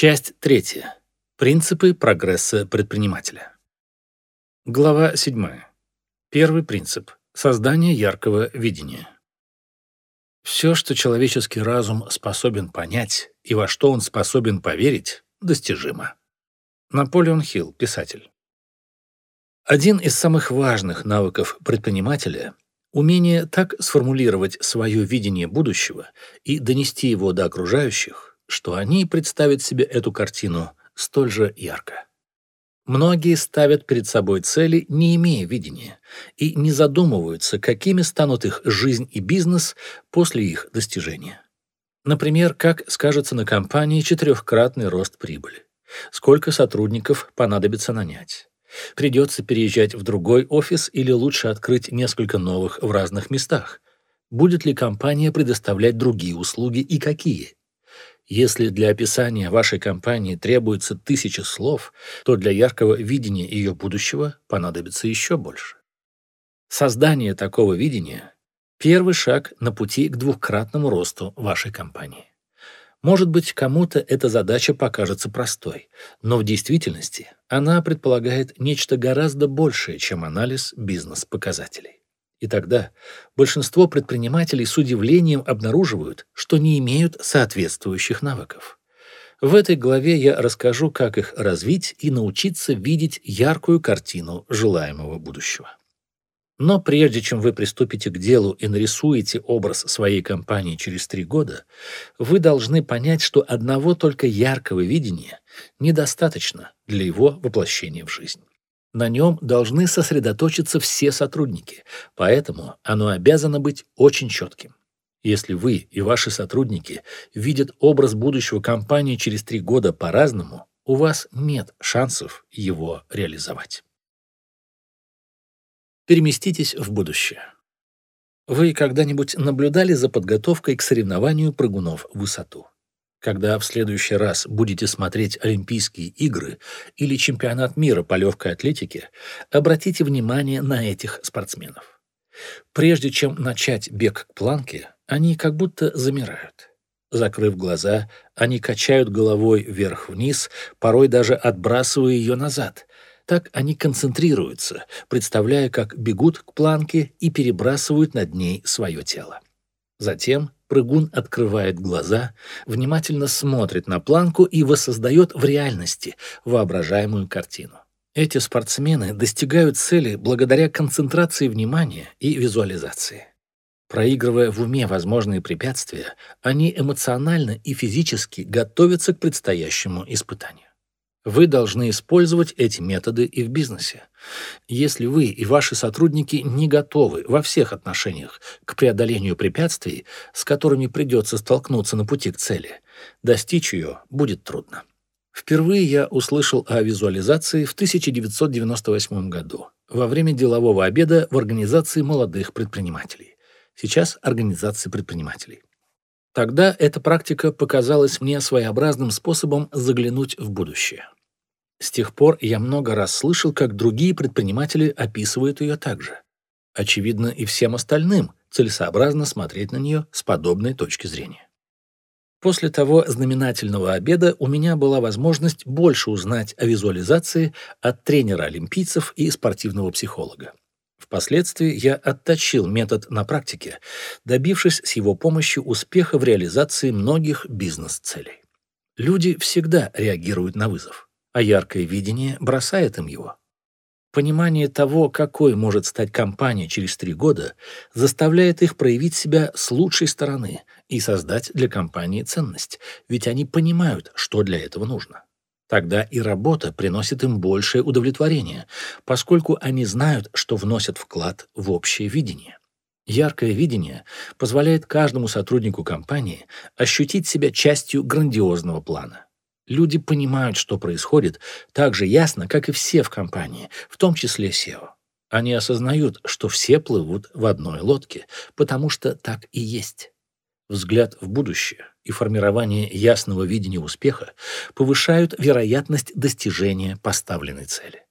Часть третья. Принципы прогресса предпринимателя. Глава 7. Первый принцип. Создание яркого видения. Все, что человеческий разум способен понять и во что он способен поверить, достижимо. Наполеон Хилл, писатель. Один из самых важных навыков предпринимателя – умение так сформулировать свое видение будущего и донести его до окружающих, что они представят себе эту картину столь же ярко. Многие ставят перед собой цели, не имея видения, и не задумываются, какими станут их жизнь и бизнес после их достижения. Например, как скажется на компании четырехкратный рост прибыли, сколько сотрудников понадобится нанять, придется переезжать в другой офис или лучше открыть несколько новых в разных местах, будет ли компания предоставлять другие услуги и какие – если для описания вашей компании требуется тысяча слов, то для яркого видения ее будущего понадобится еще больше. Создание такого видения – первый шаг на пути к двухкратному росту вашей компании. Может быть, кому-то эта задача покажется простой, но в действительности она предполагает нечто гораздо большее, чем анализ бизнес-показателей. И тогда большинство предпринимателей с удивлением обнаруживают, что не имеют соответствующих навыков. В этой главе я расскажу, как их развить и научиться видеть яркую картину желаемого будущего. Но прежде чем вы приступите к делу и нарисуете образ своей компании через три года, вы должны понять, что одного только яркого видения недостаточно для его воплощения в жизнь. На нем должны сосредоточиться все сотрудники, поэтому оно обязано быть очень четким. Если вы и ваши сотрудники видят образ будущего компании через три года по-разному, у вас нет шансов его реализовать. Переместитесь в будущее. Вы когда-нибудь наблюдали за подготовкой к соревнованию прыгунов в высоту? Когда в следующий раз будете смотреть Олимпийские игры или чемпионат мира по легкой атлетике, обратите внимание на этих спортсменов. Прежде чем начать бег к планке, они как будто замирают. Закрыв глаза, они качают головой вверх-вниз, порой даже отбрасывая ее назад. Так они концентрируются, представляя, как бегут к планке и перебрасывают над ней свое тело. Затем прыгун открывает глаза, внимательно смотрит на планку и воссоздает в реальности воображаемую картину. Эти спортсмены достигают цели благодаря концентрации внимания и визуализации. Проигрывая в уме возможные препятствия, они эмоционально и физически готовятся к предстоящему испытанию. Вы должны использовать эти методы и в бизнесе. Если вы и ваши сотрудники не готовы во всех отношениях к преодолению препятствий, с которыми придется столкнуться на пути к цели, достичь ее будет трудно. Впервые я услышал о визуализации в 1998 году во время делового обеда в Организации молодых предпринимателей. Сейчас Организации предпринимателей. Тогда эта практика показалась мне своеобразным способом заглянуть в будущее. С тех пор я много раз слышал, как другие предприниматели описывают ее так же. Очевидно, и всем остальным целесообразно смотреть на нее с подобной точки зрения. После того знаменательного обеда у меня была возможность больше узнать о визуализации от тренера олимпийцев и спортивного психолога. Впоследствии я отточил метод на практике, добившись с его помощью успеха в реализации многих бизнес-целей. Люди всегда реагируют на вызов а яркое видение бросает им его. Понимание того, какой может стать компания через три года, заставляет их проявить себя с лучшей стороны и создать для компании ценность, ведь они понимают, что для этого нужно. Тогда и работа приносит им большее удовлетворение, поскольку они знают, что вносят вклад в общее видение. Яркое видение позволяет каждому сотруднику компании ощутить себя частью грандиозного плана. Люди понимают, что происходит, так же ясно, как и все в компании, в том числе SEO. Они осознают, что все плывут в одной лодке, потому что так и есть. Взгляд в будущее и формирование ясного видения успеха повышают вероятность достижения поставленной цели.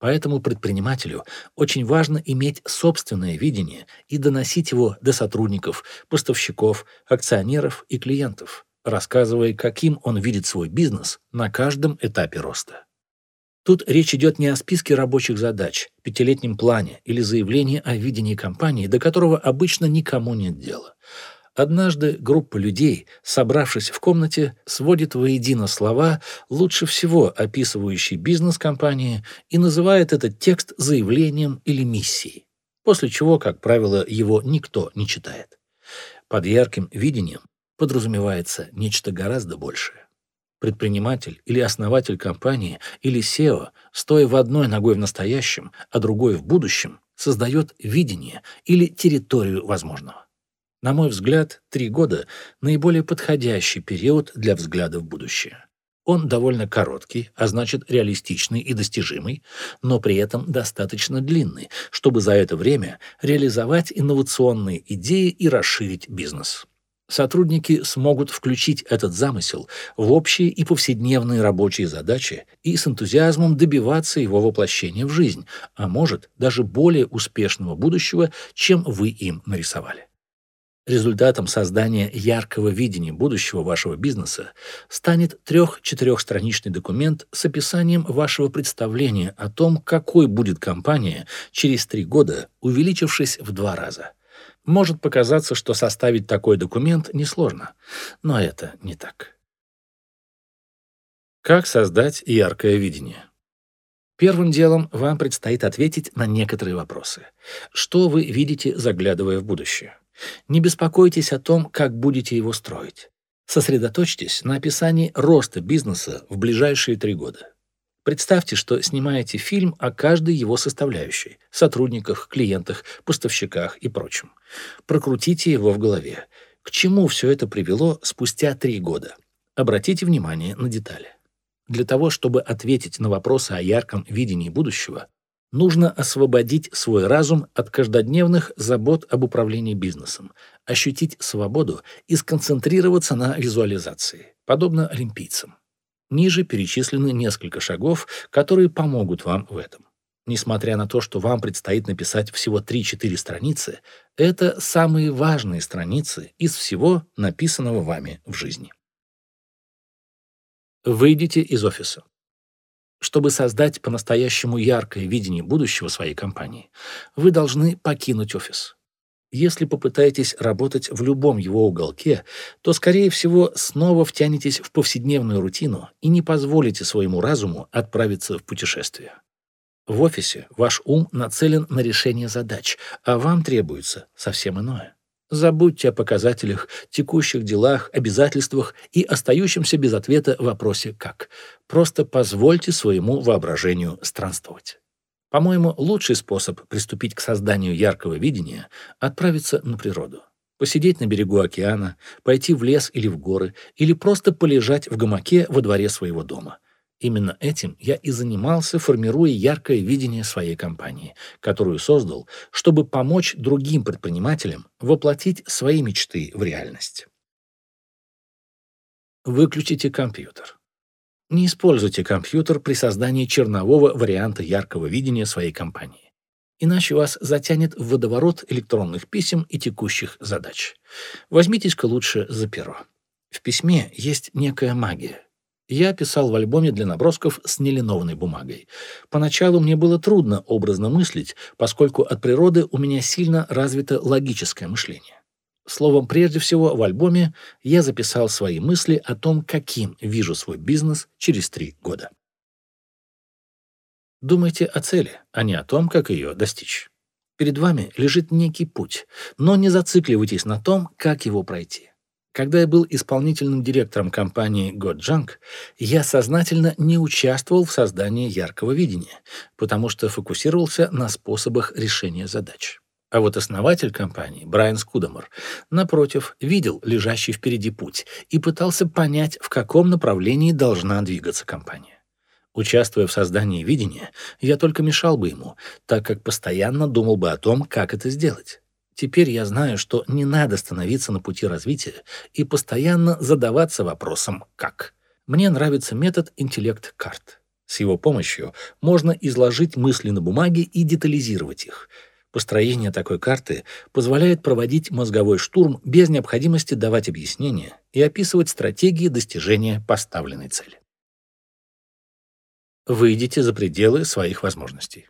Поэтому предпринимателю очень важно иметь собственное видение и доносить его до сотрудников, поставщиков, акционеров и клиентов, рассказывая, каким он видит свой бизнес на каждом этапе роста. Тут речь идет не о списке рабочих задач, пятилетнем плане или заявлении о видении компании, до которого обычно никому нет дела. Однажды группа людей, собравшись в комнате, сводит воедино слова, лучше всего описывающие бизнес компании, и называет этот текст заявлением или миссией, после чего, как правило, его никто не читает. Под ярким видением подразумевается нечто гораздо большее. Предприниматель или основатель компании или SEO, стоя в одной ногой в настоящем, а другой в будущем, создает видение или территорию возможного. На мой взгляд, три года – наиболее подходящий период для взгляда в будущее. Он довольно короткий, а значит реалистичный и достижимый, но при этом достаточно длинный, чтобы за это время реализовать инновационные идеи и расширить бизнес сотрудники смогут включить этот замысел в общие и повседневные рабочие задачи и с энтузиазмом добиваться его воплощения в жизнь, а может, даже более успешного будущего, чем вы им нарисовали. Результатом создания яркого видения будущего вашего бизнеса станет трех-четырехстраничный документ с описанием вашего представления о том, какой будет компания через три года, увеличившись в два раза – может показаться, что составить такой документ несложно, но это не так. Как создать яркое видение? Первым делом вам предстоит ответить на некоторые вопросы. Что вы видите, заглядывая в будущее? Не беспокойтесь о том, как будете его строить. Сосредоточьтесь на описании роста бизнеса в ближайшие три года. Представьте, что снимаете фильм о каждой его составляющей – сотрудниках, клиентах, поставщиках и прочем. Прокрутите его в голове. К чему все это привело спустя три года? Обратите внимание на детали. Для того, чтобы ответить на вопросы о ярком видении будущего, нужно освободить свой разум от каждодневных забот об управлении бизнесом, ощутить свободу и сконцентрироваться на визуализации, подобно олимпийцам. Ниже перечислены несколько шагов, которые помогут вам в этом. Несмотря на то, что вам предстоит написать всего 3-4 страницы, это самые важные страницы из всего написанного вами в жизни. Выйдите из офиса. Чтобы создать по-настоящему яркое видение будущего своей компании, вы должны покинуть офис. Если попытаетесь работать в любом его уголке, то, скорее всего, снова втянетесь в повседневную рутину и не позволите своему разуму отправиться в путешествие. В офисе ваш ум нацелен на решение задач, а вам требуется совсем иное. Забудьте о показателях, текущих делах, обязательствах и остающемся без ответа вопросе «как». Просто позвольте своему воображению странствовать. По-моему, лучший способ приступить к созданию яркого видения — отправиться на природу. Посидеть на берегу океана, пойти в лес или в горы, или просто полежать в гамаке во дворе своего дома. Именно этим я и занимался, формируя яркое видение своей компании, которую создал, чтобы помочь другим предпринимателям воплотить свои мечты в реальность. Выключите компьютер. Не используйте компьютер при создании чернового варианта яркого видения своей компании. Иначе вас затянет в водоворот электронных писем и текущих задач. Возьмитесь-ка лучше за перо. В письме есть некая магия. Я писал в альбоме для набросков с нелинованной бумагой. Поначалу мне было трудно образно мыслить, поскольку от природы у меня сильно развито логическое мышление. Словом, прежде всего, в альбоме я записал свои мысли о том, каким вижу свой бизнес через три года. Думайте о цели, а не о том, как ее достичь. Перед вами лежит некий путь, но не зацикливайтесь на том, как его пройти. Когда я был исполнительным директором компании Goджunk, я сознательно не участвовал в создании яркого видения, потому что фокусировался на способах решения задач. А вот основатель компании, Брайан Скудамор, напротив, видел лежащий впереди путь и пытался понять, в каком направлении должна двигаться компания. Участвуя в создании видения, я только мешал бы ему, так как постоянно думал бы о том, как это сделать. Теперь я знаю, что не надо становиться на пути развития и постоянно задаваться вопросом «как?». Мне нравится метод интеллект-карт. С его помощью можно изложить мысли на бумаге и детализировать их – Построение такой карты позволяет проводить мозговой штурм без необходимости давать объяснения и описывать стратегии достижения поставленной цели. Выйдите за пределы своих возможностей.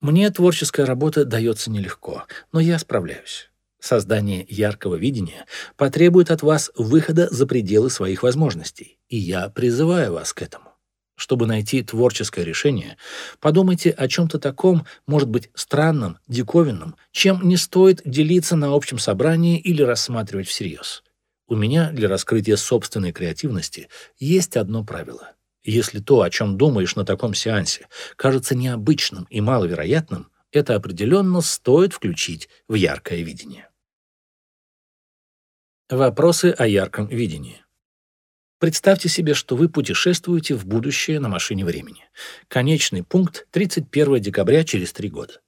Мне творческая работа дается нелегко, но я справляюсь. Создание яркого видения потребует от вас выхода за пределы своих возможностей, и я призываю вас к этому. Чтобы найти творческое решение, подумайте о чем-то таком, может быть, странном, диковинном, чем не стоит делиться на общем собрании или рассматривать всерьез. У меня для раскрытия собственной креативности есть одно правило. Если то, о чем думаешь на таком сеансе, кажется необычным и маловероятным, это определенно стоит включить в яркое видение. Вопросы о ярком видении. Представьте себе, что вы путешествуете в будущее на машине времени. Конечный пункт — 31 декабря через три года.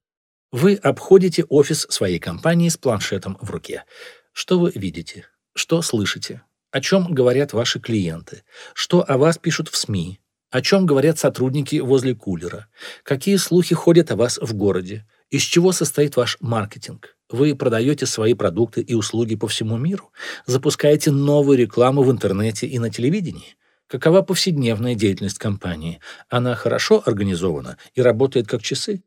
Вы обходите офис своей компании с планшетом в руке. Что вы видите? Что слышите? О чем говорят ваши клиенты? Что о вас пишут в СМИ? О чем говорят сотрудники возле кулера? Какие слухи ходят о вас в городе? Из чего состоит ваш маркетинг? Вы продаете свои продукты и услуги по всему миру? Запускаете новую рекламу в интернете и на телевидении? Какова повседневная деятельность компании? Она хорошо организована и работает как часы?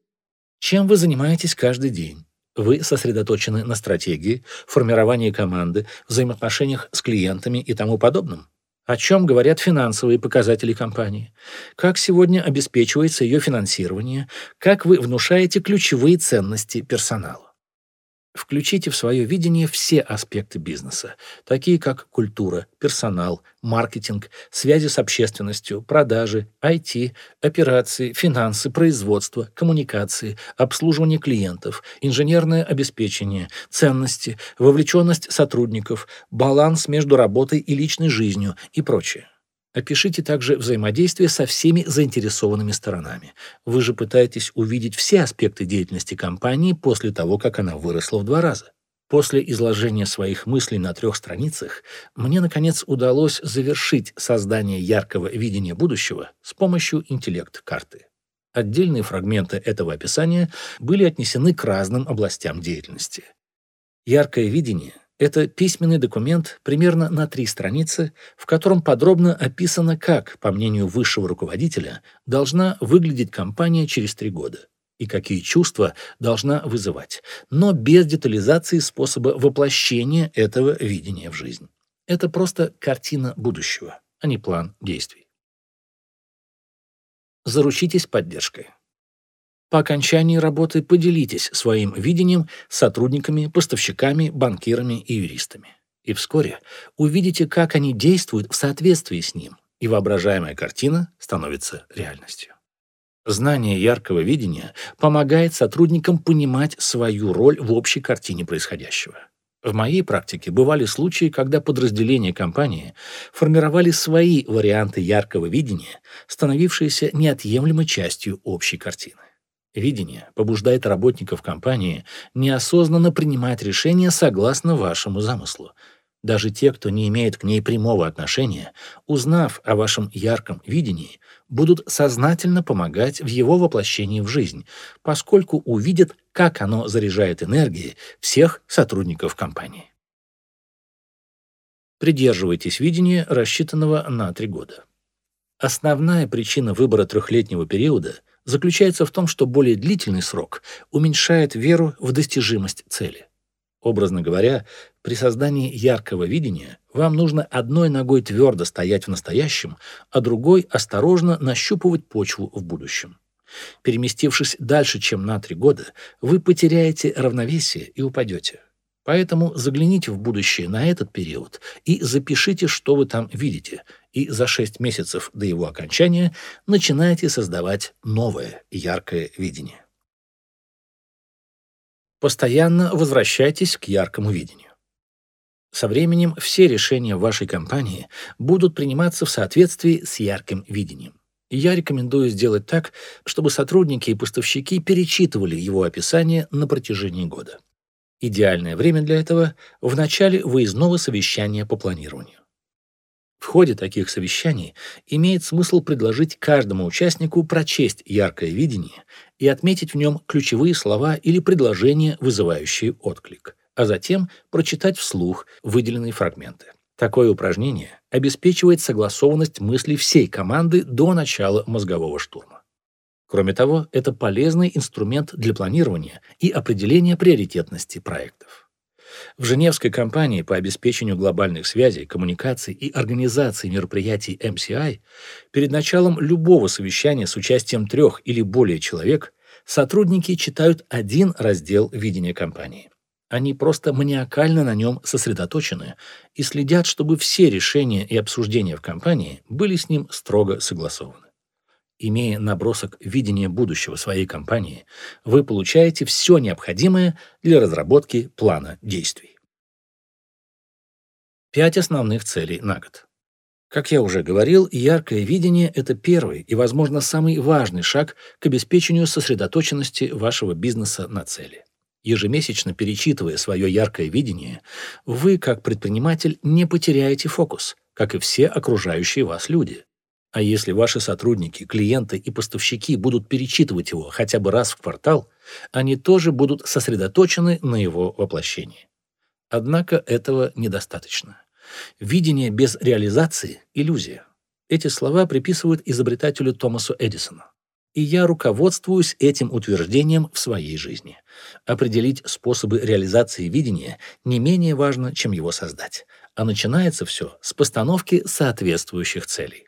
Чем вы занимаетесь каждый день? Вы сосредоточены на стратегии, формировании команды, взаимоотношениях с клиентами и тому подобном? О чем говорят финансовые показатели компании? Как сегодня обеспечивается ее финансирование? Как вы внушаете ключевые ценности персоналу? Включите в свое видение все аспекты бизнеса, такие как культура, персонал, маркетинг, связи с общественностью, продажи, IT, операции, финансы, производство, коммуникации, обслуживание клиентов, инженерное обеспечение, ценности, вовлеченность сотрудников, баланс между работой и личной жизнью и прочее. Опишите также взаимодействие со всеми заинтересованными сторонами. Вы же пытаетесь увидеть все аспекты деятельности компании после того, как она выросла в два раза. После изложения своих мыслей на трех страницах мне, наконец, удалось завершить создание яркого видения будущего с помощью интеллект-карты. Отдельные фрагменты этого описания были отнесены к разным областям деятельности. Яркое видение это письменный документ примерно на три страницы, в котором подробно описано, как, по мнению высшего руководителя, должна выглядеть компания через три года и какие чувства должна вызывать, но без детализации способа воплощения этого видения в жизнь. Это просто картина будущего, а не план действий. Заручитесь поддержкой. По окончании работы поделитесь своим видением с сотрудниками, поставщиками, банкирами и юристами. И вскоре увидите, как они действуют в соответствии с ним, и воображаемая картина становится реальностью. Знание яркого видения помогает сотрудникам понимать свою роль в общей картине происходящего. В моей практике бывали случаи, когда подразделения компании формировали свои варианты яркого видения, становившиеся неотъемлемой частью общей картины. Видение побуждает работников компании неосознанно принимать решения согласно вашему замыслу. Даже те, кто не имеет к ней прямого отношения, узнав о вашем ярком видении, будут сознательно помогать в его воплощении в жизнь, поскольку увидят, как оно заряжает энергией всех сотрудников компании. Придерживайтесь видения, рассчитанного на три года. Основная причина выбора трехлетнего периода – заключается в том, что более длительный срок уменьшает веру в достижимость цели. Образно говоря, при создании яркого видения вам нужно одной ногой твердо стоять в настоящем, а другой осторожно нащупывать почву в будущем. Переместившись дальше, чем на три года, вы потеряете равновесие и упадете. Поэтому загляните в будущее на этот период и запишите, что вы там видите, и за 6 месяцев до его окончания начинайте создавать новое яркое видение. Постоянно возвращайтесь к яркому видению. Со временем все решения вашей компании будут приниматься в соответствии с ярким видением. Я рекомендую сделать так, чтобы сотрудники и поставщики перечитывали его описание на протяжении года. Идеальное время для этого – в начале выездного совещания по планированию. В ходе таких совещаний имеет смысл предложить каждому участнику прочесть яркое видение и отметить в нем ключевые слова или предложения, вызывающие отклик, а затем прочитать вслух выделенные фрагменты. Такое упражнение обеспечивает согласованность мыслей всей команды до начала мозгового штурма. Кроме того, это полезный инструмент для планирования и определения приоритетности проектов. В Женевской кампании по обеспечению глобальных связей, коммуникаций и организации мероприятий MCI перед началом любого совещания с участием трех или более человек сотрудники читают один раздел видения компании. Они просто маниакально на нем сосредоточены и следят, чтобы все решения и обсуждения в компании были с ним строго согласованы. Имея набросок видения будущего своей компании, вы получаете все необходимое для разработки плана действий. Пять основных целей на год. Как я уже говорил, яркое видение – это первый и, возможно, самый важный шаг к обеспечению сосредоточенности вашего бизнеса на цели. Ежемесячно перечитывая свое яркое видение, вы, как предприниматель, не потеряете фокус, как и все окружающие вас люди. А если ваши сотрудники, клиенты и поставщики будут перечитывать его хотя бы раз в квартал, они тоже будут сосредоточены на его воплощении. Однако этого недостаточно. Видение без реализации – иллюзия. Эти слова приписывают изобретателю Томасу Эдисону. И я руководствуюсь этим утверждением в своей жизни. Определить способы реализации видения не менее важно, чем его создать. А начинается все с постановки соответствующих целей.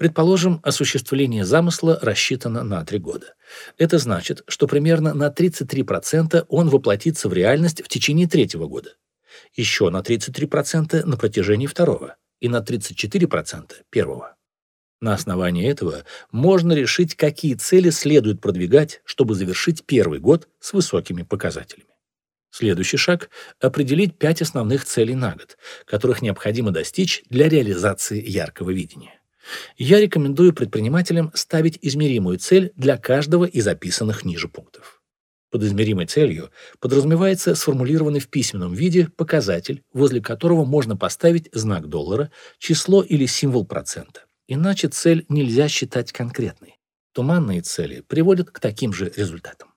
Предположим, осуществление замысла рассчитано на три года. Это значит, что примерно на 33% он воплотится в реальность в течение третьего года, еще на 33% на протяжении второго и на 34% первого. На основании этого можно решить, какие цели следует продвигать, чтобы завершить первый год с высокими показателями. Следующий шаг – определить пять основных целей на год, которых необходимо достичь для реализации яркого видения. Я рекомендую предпринимателям ставить измеримую цель для каждого из описанных ниже пунктов. Под измеримой целью подразумевается сформулированный в письменном виде показатель, возле которого можно поставить знак доллара, число или символ процента. Иначе цель нельзя считать конкретной. Туманные цели приводят к таким же результатам.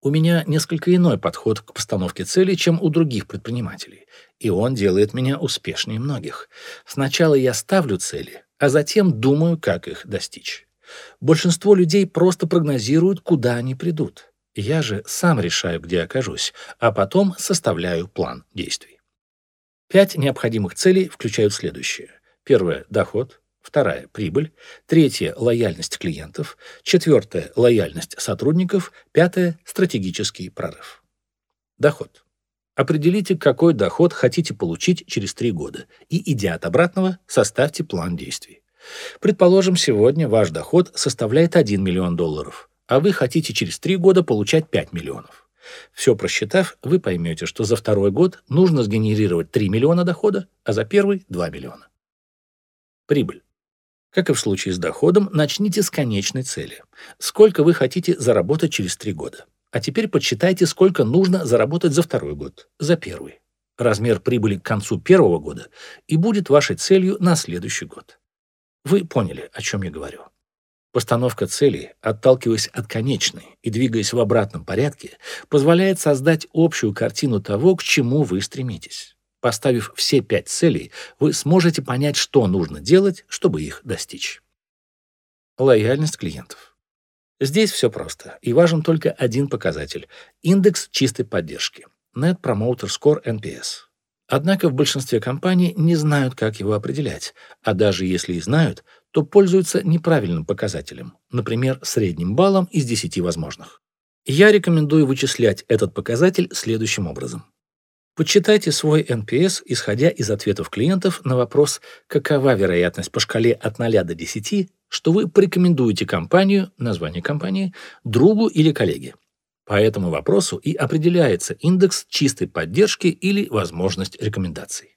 У меня несколько иной подход к постановке целей, чем у других предпринимателей, и он делает меня успешнее многих. Сначала я ставлю цели, а затем думаю, как их достичь. Большинство людей просто прогнозируют, куда они придут. Я же сам решаю, где окажусь, а потом составляю план действий. Пять необходимых целей включают следующее. Первое – доход. Вторая – прибыль. Третье – лояльность клиентов. Четвертое – лояльность сотрудников. Пятое – стратегический прорыв. Доход. Определите, какой доход хотите получить через три года, и, идя от обратного, составьте план действий. Предположим, сегодня ваш доход составляет 1 миллион долларов, а вы хотите через три года получать 5 миллионов. Все просчитав, вы поймете, что за второй год нужно сгенерировать 3 миллиона дохода, а за первый – 2 миллиона. Прибыль. Как и в случае с доходом, начните с конечной цели. Сколько вы хотите заработать через три года? А теперь подсчитайте, сколько нужно заработать за второй год, за первый. Размер прибыли к концу первого года и будет вашей целью на следующий год. Вы поняли, о чем я говорю. Постановка цели, отталкиваясь от конечной и двигаясь в обратном порядке, позволяет создать общую картину того, к чему вы стремитесь. Поставив все пять целей, вы сможете понять, что нужно делать, чтобы их достичь. Лояльность клиентов. Здесь все просто, и важен только один показатель – индекс чистой поддержки – Net Promoter Score NPS. Однако в большинстве компаний не знают, как его определять, а даже если и знают, то пользуются неправильным показателем, например, средним баллом из 10 возможных. Я рекомендую вычислять этот показатель следующим образом. Подсчитайте свой NPS, исходя из ответов клиентов на вопрос, какова вероятность по шкале от 0 до 10, что вы порекомендуете компанию, название компании, другу или коллеге. По этому вопросу и определяется индекс чистой поддержки или возможность рекомендаций.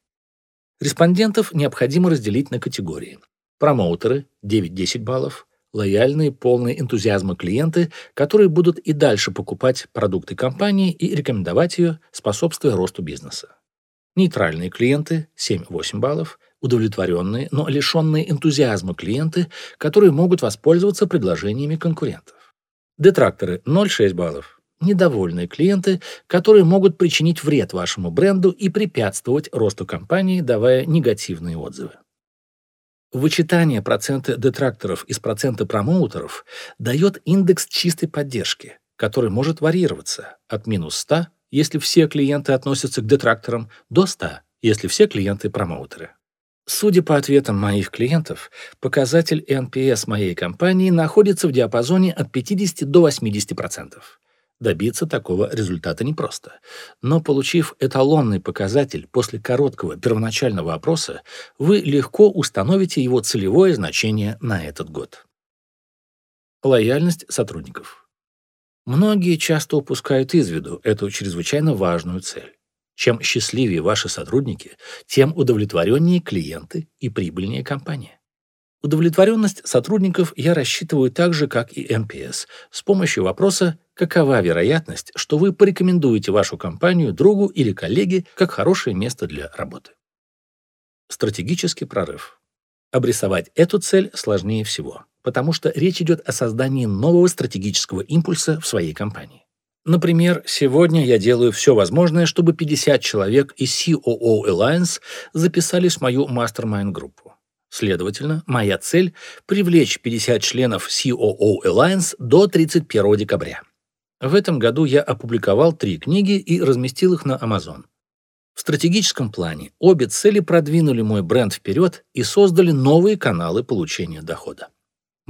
Респондентов необходимо разделить на категории. Промоутеры – 9-10 баллов, лояльные, полные энтузиазма клиенты, которые будут и дальше покупать продукты компании и рекомендовать ее, способствуя росту бизнеса. Нейтральные клиенты – 7-8 баллов, удовлетворенные, но лишенные энтузиазма клиенты, которые могут воспользоваться предложениями конкурентов. Детракторы – 0,6 баллов. Недовольные клиенты, которые могут причинить вред вашему бренду и препятствовать росту компании, давая негативные отзывы. Вычитание процента детракторов из процента промоутеров дает индекс чистой поддержки, который может варьироваться от минус 100, если все клиенты относятся к детракторам, до 100, если все клиенты промоутеры. Судя по ответам моих клиентов, показатель NPS моей компании находится в диапазоне от 50 до 80%. Добиться такого результата непросто. Но получив эталонный показатель после короткого первоначального опроса, вы легко установите его целевое значение на этот год. Лояльность сотрудников. Многие часто упускают из виду эту чрезвычайно важную цель. Чем счастливее ваши сотрудники, тем удовлетвореннее клиенты и прибыльнее компания. Удовлетворенность сотрудников я рассчитываю так же, как и NPS, с помощью вопроса какова вероятность, что вы порекомендуете вашу компанию другу или коллеге как хорошее место для работы. Стратегический прорыв. Обрисовать эту цель сложнее всего, потому что речь идет о создании нового стратегического импульса в своей компании. Например, сегодня я делаю все возможное, чтобы 50 человек из COO Alliance записались в мою мастер-майн-группу. Следовательно, моя цель – привлечь 50 членов COO Alliance до 31 декабря. В этом году я опубликовал три книги и разместил их на Amazon. В стратегическом плане обе цели продвинули мой бренд вперед и создали новые каналы получения дохода.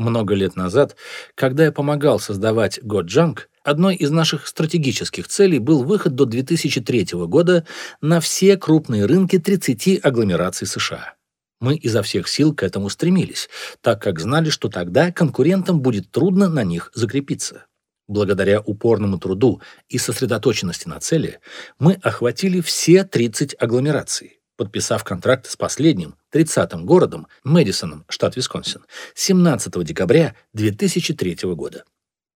Много лет назад, когда я помогал создавать GoJunk, одной из наших стратегических целей был выход до 2003 года на все крупные рынки 30 агломераций США. Мы изо всех сил к этому стремились, так как знали, что тогда конкурентам будет трудно на них закрепиться. Благодаря упорному труду и сосредоточенности на цели мы охватили все 30 агломераций, подписав контракт с последним, 30-м городом, Мэдисоном, штат Висконсин, 17 декабря 2003 года.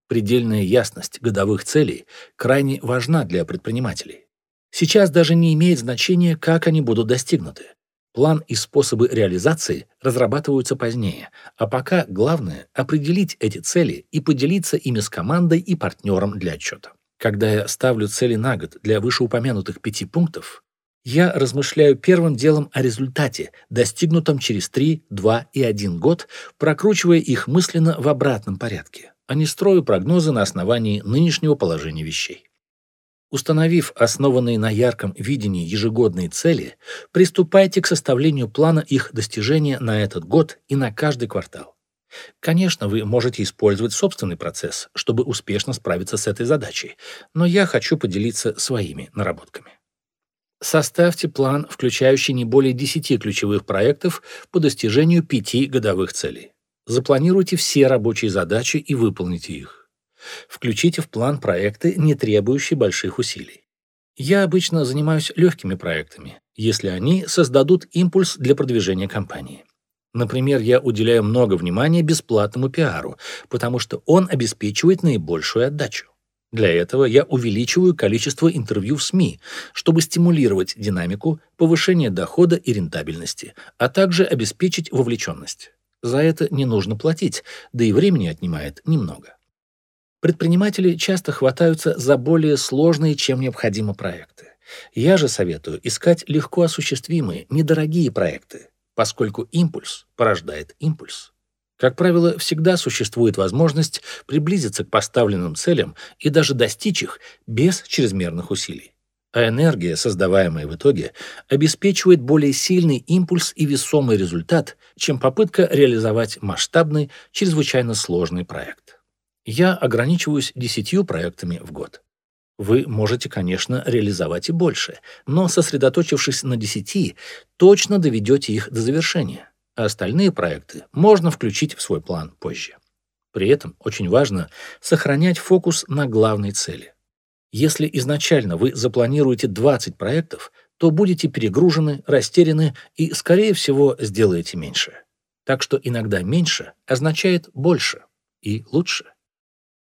Предельная ясность годовых целей крайне важна для предпринимателей. Сейчас даже не имеет значения, как они будут достигнуты. План и способы реализации разрабатываются позднее, а пока главное — определить эти цели и поделиться ими с командой и партнером для отчета. Когда я ставлю цели на год для вышеупомянутых пяти пунктов, я размышляю первым делом о результате, достигнутом через 3, 2 и 1 год, прокручивая их мысленно в обратном порядке, а не строю прогнозы на основании нынешнего положения вещей. Установив основанные на ярком видении ежегодные цели, приступайте к составлению плана их достижения на этот год и на каждый квартал. Конечно, вы можете использовать собственный процесс, чтобы успешно справиться с этой задачей, но я хочу поделиться своими наработками. Составьте план, включающий не более 10 ключевых проектов по достижению пяти годовых целей. Запланируйте все рабочие задачи и выполните их. Включите в план проекты, не требующие больших усилий. Я обычно занимаюсь легкими проектами, если они создадут импульс для продвижения компании. Например, я уделяю много внимания бесплатному пиару, потому что он обеспечивает наибольшую отдачу. Для этого я увеличиваю количество интервью в СМИ, чтобы стимулировать динамику, повышение дохода и рентабельности, а также обеспечить вовлеченность. За это не нужно платить, да и времени отнимает немного. Предприниматели часто хватаются за более сложные, чем необходимо проекты. Я же советую искать легко осуществимые, недорогие проекты, поскольку импульс порождает импульс. Как правило, всегда существует возможность приблизиться к поставленным целям и даже достичь их без чрезмерных усилий. А энергия, создаваемая в итоге, обеспечивает более сильный импульс и весомый результат, чем попытка реализовать масштабный, чрезвычайно сложный проект. Я ограничиваюсь десятью проектами в год. Вы можете, конечно, реализовать и больше, но, сосредоточившись на десяти, точно доведете их до завершения, остальные проекты можно включить в свой план позже. При этом очень важно сохранять фокус на главной цели. Если изначально вы запланируете 20 проектов, то будете перегружены, растеряны и, скорее всего, сделаете меньше. Так что иногда меньше означает больше и лучше.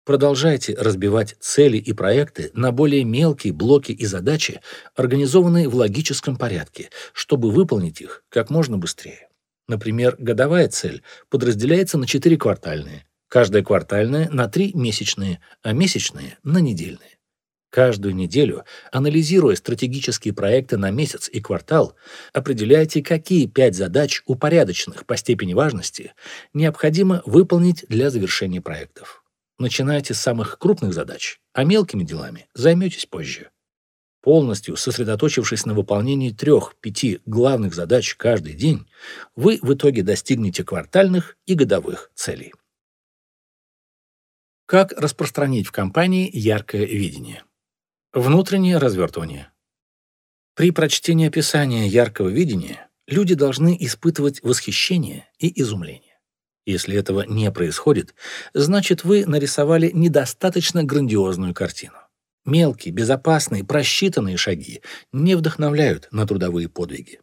Продолжайте разбивать цели и проекты на более мелкие блоки и задачи, организованные в логическом порядке, чтобы выполнить их как можно быстрее. Например, годовая цель подразделяется на 4 квартальные, каждая квартальная на 3 месячные, а месячные – на недельные. Каждую неделю, анализируя стратегические проекты на месяц и квартал, определяйте, какие пять задач, упорядоченных по степени важности, необходимо выполнить для завершения проектов. Начинайте с самых крупных задач, а мелкими делами займетесь позже. Полностью сосредоточившись на выполнении трех-пяти главных задач каждый день, вы в итоге достигнете квартальных и годовых целей. Как распространить в компании яркое видение? Внутреннее развертывание. При прочтении описания яркого видения люди должны испытывать восхищение и изумление. Если этого не происходит, значит вы нарисовали недостаточно грандиозную картину. Мелкие, безопасные, просчитанные шаги не вдохновляют на трудовые подвиги.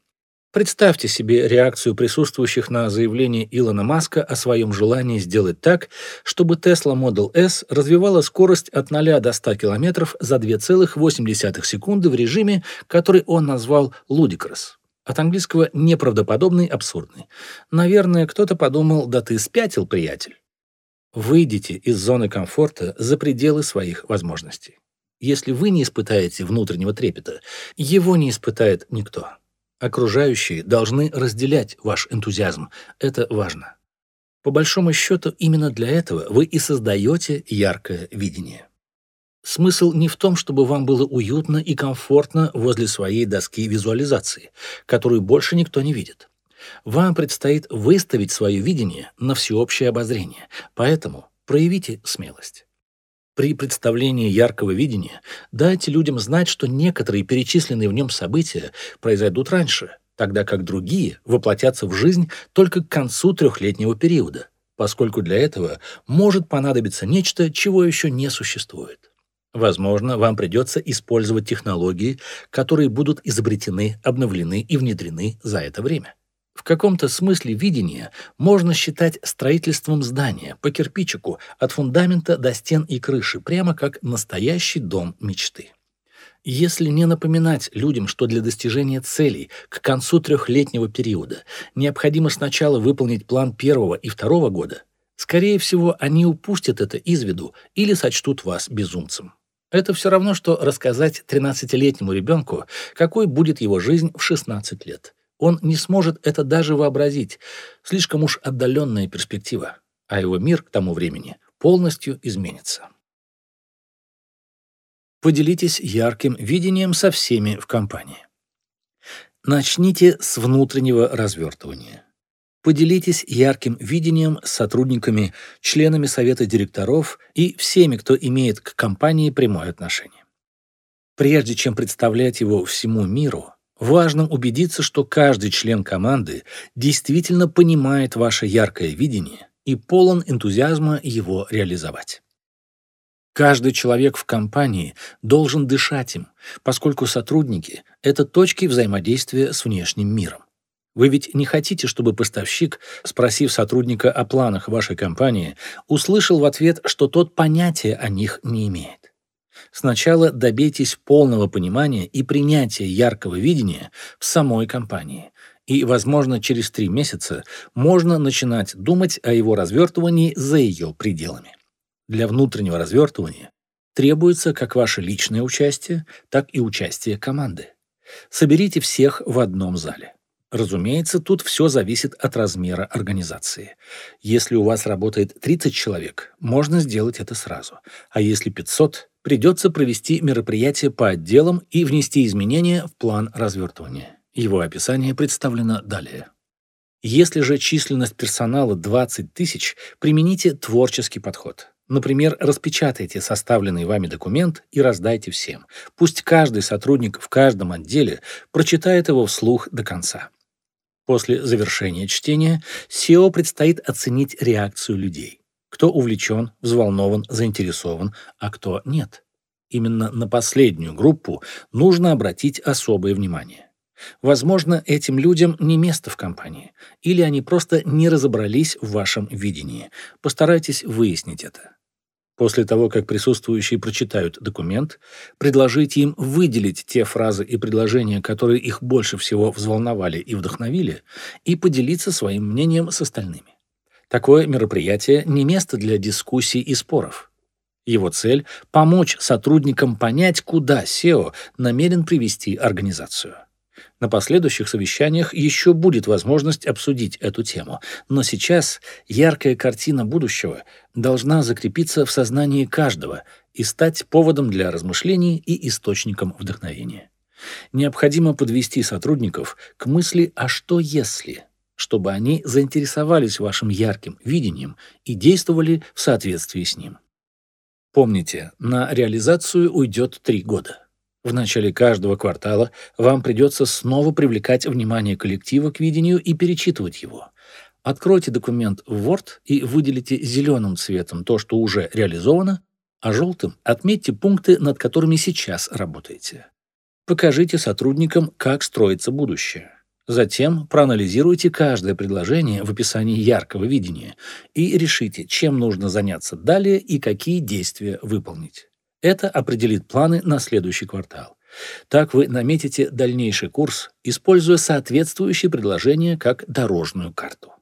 Представьте себе реакцию присутствующих на заявление Илона Маска о своем желании сделать так, чтобы Tesla Model S развивала скорость от 0 до 100 км за 2,8 секунды в режиме, который он назвал «ludicrous». От английского «неправдоподобный», «абсурдный». Наверное, кто-то подумал, да ты спятил, приятель. Выйдите из зоны комфорта за пределы своих возможностей. Если вы не испытаете внутреннего трепета, его не испытает никто. Окружающие должны разделять ваш энтузиазм. Это важно. По большому счету, именно для этого вы и создаете яркое видение. Смысл не в том, чтобы вам было уютно и комфортно возле своей доски визуализации, которую больше никто не видит. Вам предстоит выставить свое видение на всеобщее обозрение, поэтому проявите смелость. При представлении яркого видения дайте людям знать, что некоторые перечисленные в нем события произойдут раньше, тогда как другие воплотятся в жизнь только к концу трехлетнего периода, поскольку для этого может понадобиться нечто, чего еще не существует. Возможно, вам придется использовать технологии, которые будут изобретены, обновлены и внедрены за это время. В каком-то смысле видение можно считать строительством здания по кирпичику от фундамента до стен и крыши, прямо как настоящий дом мечты. Если не напоминать людям, что для достижения целей к концу трехлетнего периода необходимо сначала выполнить план первого и второго года, скорее всего, они упустят это из виду или сочтут вас безумцем. Это все равно, что рассказать 13-летнему ребенку, какой будет его жизнь в 16 лет. Он не сможет это даже вообразить. Слишком уж отдаленная перспектива, а его мир к тому времени полностью изменится. Поделитесь ярким видением со всеми в компании. Начните с внутреннего развертывания. Поделитесь ярким видением с сотрудниками, членами совета директоров и всеми, кто имеет к компании прямое отношение. Прежде чем представлять его всему миру, Важно убедиться, что каждый член команды действительно понимает ваше яркое видение и полон энтузиазма его реализовать. Каждый человек в компании должен дышать им, поскольку сотрудники — это точки взаимодействия с внешним миром. Вы ведь не хотите, чтобы поставщик, спросив сотрудника о планах вашей компании, услышал в ответ, что тот понятия о них не имеет. Сначала добейтесь полного понимания и принятия яркого видения в самой компании. И, возможно, через три месяца можно начинать думать о его развертывании за ее пределами. Для внутреннего развертывания требуется как ваше личное участие, так и участие команды. Соберите всех в одном зале. Разумеется, тут все зависит от размера организации. Если у вас работает 30 человек, можно сделать это сразу. А если 500, придется провести мероприятие по отделам и внести изменения в план развертывания. Его описание представлено далее. Если же численность персонала 20 тысяч, примените творческий подход. Например, распечатайте составленный вами документ и раздайте всем. Пусть каждый сотрудник в каждом отделе прочитает его вслух до конца. После завершения чтения SEO предстоит оценить реакцию людей. Кто увлечен, взволнован, заинтересован, а кто нет. Именно на последнюю группу нужно обратить особое внимание. Возможно, этим людям не место в компании, или они просто не разобрались в вашем видении. Постарайтесь выяснить это. После того, как присутствующие прочитают документ, предложите им выделить те фразы и предложения, которые их больше всего взволновали и вдохновили, и поделиться своим мнением с остальными. Такое мероприятие не место для дискуссий и споров. Его цель – помочь сотрудникам понять, куда SEO намерен привести организацию. На последующих совещаниях еще будет возможность обсудить эту тему, но сейчас яркая картина будущего должна закрепиться в сознании каждого и стать поводом для размышлений и источником вдохновения. Необходимо подвести сотрудников к мысли «а что если?», чтобы они заинтересовались вашим ярким видением и действовали в соответствии с ним. Помните, на реализацию уйдет три года. В начале каждого квартала вам придется снова привлекать внимание коллектива к видению и перечитывать его. Откройте документ в Word и выделите зеленым цветом то, что уже реализовано, а желтым отметьте пункты, над которыми сейчас работаете. Покажите сотрудникам, как строится будущее. Затем проанализируйте каждое предложение в описании яркого видения и решите, чем нужно заняться далее и какие действия выполнить. Это определит планы на следующий квартал. Так вы наметите дальнейший курс, используя соответствующие предложения как дорожную карту.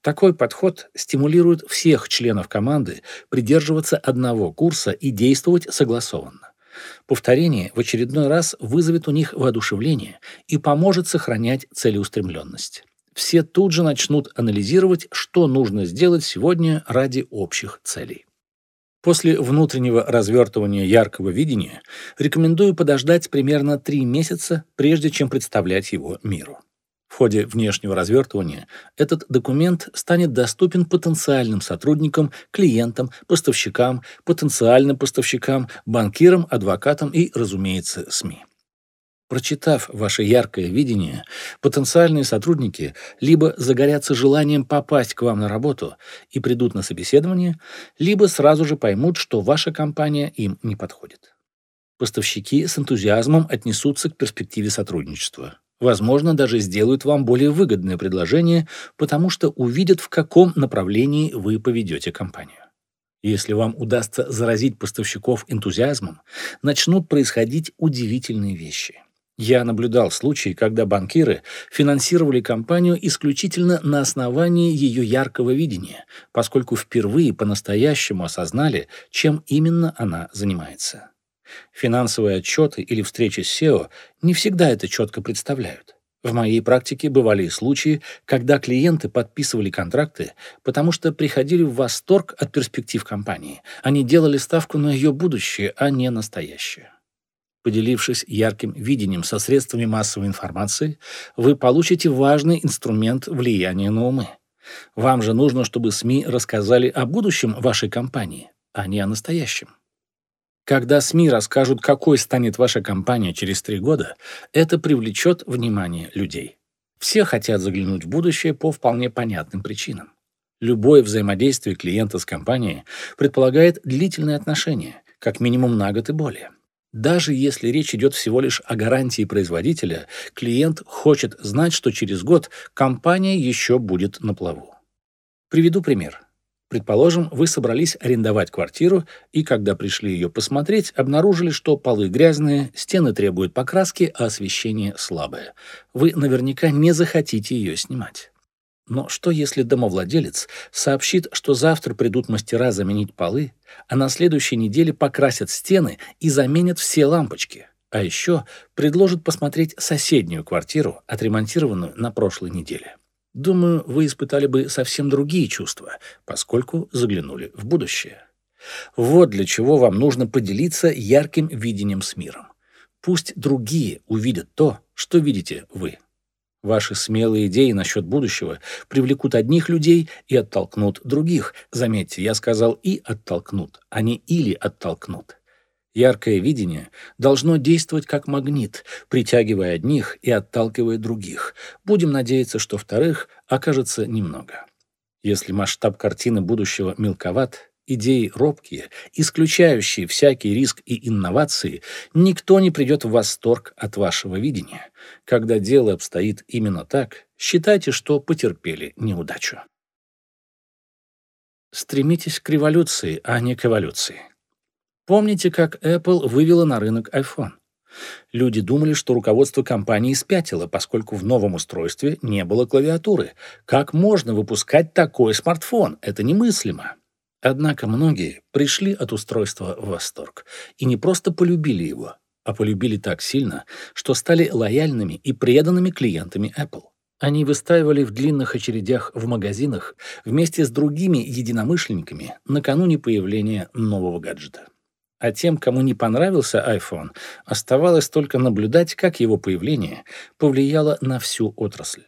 Такой подход стимулирует всех членов команды придерживаться одного курса и действовать согласованно. Повторение в очередной раз вызовет у них воодушевление и поможет сохранять целеустремленность. Все тут же начнут анализировать, что нужно сделать сегодня ради общих целей. После внутреннего развертывания яркого видения рекомендую подождать примерно 3 месяца, прежде чем представлять его миру. В ходе внешнего развертывания этот документ станет доступен потенциальным сотрудникам, клиентам, поставщикам, потенциальным поставщикам, банкирам, адвокатам и, разумеется, СМИ. Прочитав ваше яркое видение, потенциальные сотрудники либо загорятся желанием попасть к вам на работу и придут на собеседование, либо сразу же поймут, что ваша компания им не подходит. Поставщики с энтузиазмом отнесутся к перспективе сотрудничества. Возможно, даже сделают вам более выгодное предложение, потому что увидят, в каком направлении вы поведете компанию. Если вам удастся заразить поставщиков энтузиазмом, начнут происходить удивительные вещи. Я наблюдал случаи, когда банкиры финансировали компанию исключительно на основании ее яркого видения, поскольку впервые по-настоящему осознали, чем именно она занимается. Финансовые отчеты или встречи с SEO не всегда это четко представляют. В моей практике бывали случаи, когда клиенты подписывали контракты, потому что приходили в восторг от перспектив компании. Они делали ставку на ее будущее, а не настоящее. Поделившись ярким видением со средствами массовой информации, вы получите важный инструмент влияния на умы. Вам же нужно, чтобы СМИ рассказали о будущем вашей компании, а не о настоящем. Когда СМИ расскажут, какой станет ваша компания через три года, это привлечет внимание людей. Все хотят заглянуть в будущее по вполне понятным причинам. Любое взаимодействие клиента с компанией предполагает длительные отношения, как минимум на год и более. Даже если речь идет всего лишь о гарантии производителя, клиент хочет знать, что через год компания еще будет на плаву. Приведу пример. Предположим, вы собрались арендовать квартиру, и когда пришли ее посмотреть, обнаружили, что полы грязные, стены требуют покраски, а освещение слабое. Вы наверняка не захотите ее снимать. Но что если домовладелец сообщит, что завтра придут мастера заменить полы, а на следующей неделе покрасят стены и заменят все лампочки? А еще предложит посмотреть соседнюю квартиру, отремонтированную на прошлой неделе. Думаю, вы испытали бы совсем другие чувства, поскольку заглянули в будущее. Вот для чего вам нужно поделиться ярким видением с миром. Пусть другие увидят то, что видите вы. Ваши смелые идеи насчет будущего привлекут одних людей и оттолкнут других. Заметьте, я сказал «и оттолкнут», а не «или оттолкнут». Яркое видение должно действовать как магнит, притягивая одних и отталкивая других. Будем надеяться, что вторых окажется немного. Если масштаб картины будущего мелковат, идеи робкие, исключающие всякий риск и инновации, никто не придет в восторг от вашего видения. Когда дело обстоит именно так, считайте, что потерпели неудачу. Стремитесь к революции, а не к эволюции. Помните, как Apple вывела на рынок iPhone? Люди думали, что руководство компании спятило, поскольку в новом устройстве не было клавиатуры. Как можно выпускать такой смартфон? Это немыслимо. Однако многие пришли от устройства в восторг и не просто полюбили его, а полюбили так сильно, что стали лояльными и преданными клиентами Apple. Они выстаивали в длинных очередях в магазинах вместе с другими единомышленниками накануне появления нового гаджета. А тем, кому не понравился iPhone, оставалось только наблюдать, как его появление повлияло на всю отрасль.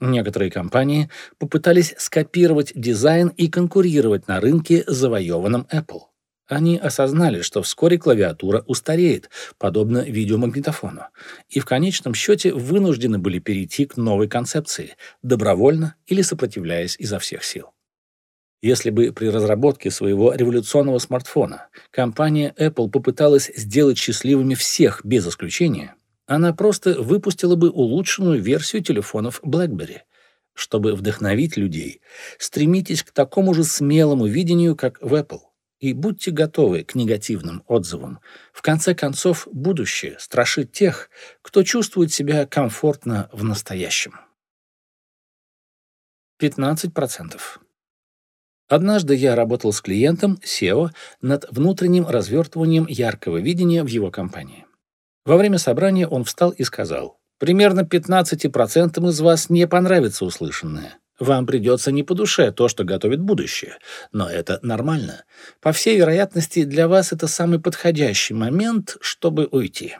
Некоторые компании попытались скопировать дизайн и конкурировать на рынке, завоеванном Apple. Они осознали, что вскоре клавиатура устареет, подобно видеомагнитофону, и в конечном счете вынуждены были перейти к новой концепции, добровольно или сопротивляясь изо всех сил. Если бы при разработке своего революционного смартфона компания Apple попыталась сделать счастливыми всех без исключения, она просто выпустила бы улучшенную версию телефонов BlackBerry. Чтобы вдохновить людей, стремитесь к такому же смелому видению, как в Apple и будьте готовы к негативным отзывам. В конце концов, будущее страшит тех, кто чувствует себя комфортно в настоящем. 15%. Однажды я работал с клиентом, SEO, над внутренним развертыванием яркого видения в его компании. Во время собрания он встал и сказал, «Примерно 15% из вас не понравится услышанное. Вам придется не по душе то, что готовит будущее, но это нормально. По всей вероятности, для вас это самый подходящий момент, чтобы уйти.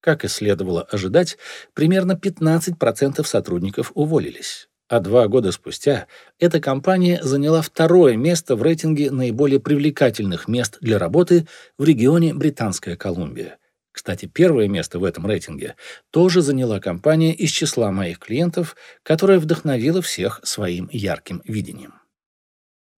Как и следовало ожидать, примерно 15% сотрудников уволились. А два года спустя эта компания заняла второе место в рейтинге наиболее привлекательных мест для работы в регионе Британская Колумбия – кстати, первое место в этом рейтинге тоже заняла компания из числа моих клиентов, которая вдохновила всех своим ярким видением.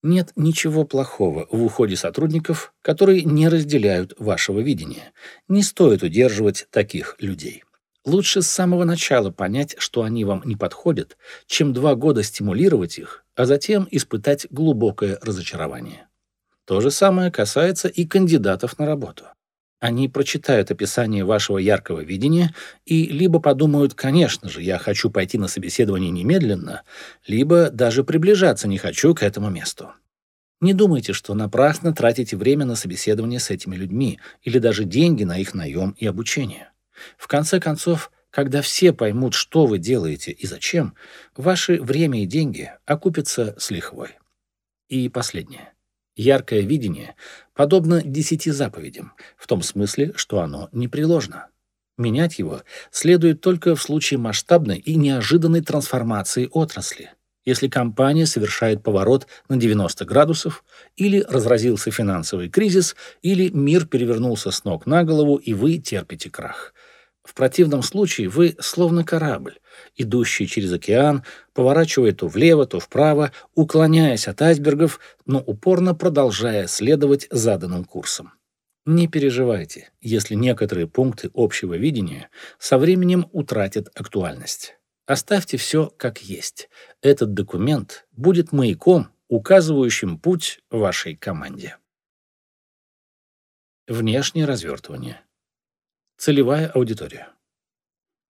Нет ничего плохого в уходе сотрудников, которые не разделяют вашего видения. Не стоит удерживать таких людей. Лучше с самого начала понять, что они вам не подходят, чем два года стимулировать их, а затем испытать глубокое разочарование. То же самое касается и кандидатов на работу. Они прочитают описание вашего яркого видения и либо подумают, конечно же, я хочу пойти на собеседование немедленно, либо даже приближаться не хочу к этому месту. Не думайте, что напрасно тратите время на собеседование с этими людьми или даже деньги на их наем и обучение. В конце концов, когда все поймут, что вы делаете и зачем, ваши время и деньги окупятся с лихвой. И последнее. Яркое видение подобно десяти заповедям, в том смысле, что оно непреложно. Менять его следует только в случае масштабной и неожиданной трансформации отрасли. Если компания совершает поворот на 90 градусов, или разразился финансовый кризис, или мир перевернулся с ног на голову, и вы терпите крах – в противном случае вы словно корабль, идущий через океан, поворачивая то влево, то вправо, уклоняясь от айсбергов, но упорно продолжая следовать заданным курсом. Не переживайте, если некоторые пункты общего видения со временем утратят актуальность. Оставьте все как есть. Этот документ будет маяком, указывающим путь вашей команде. Внешнее развертывание. Целевая аудитория.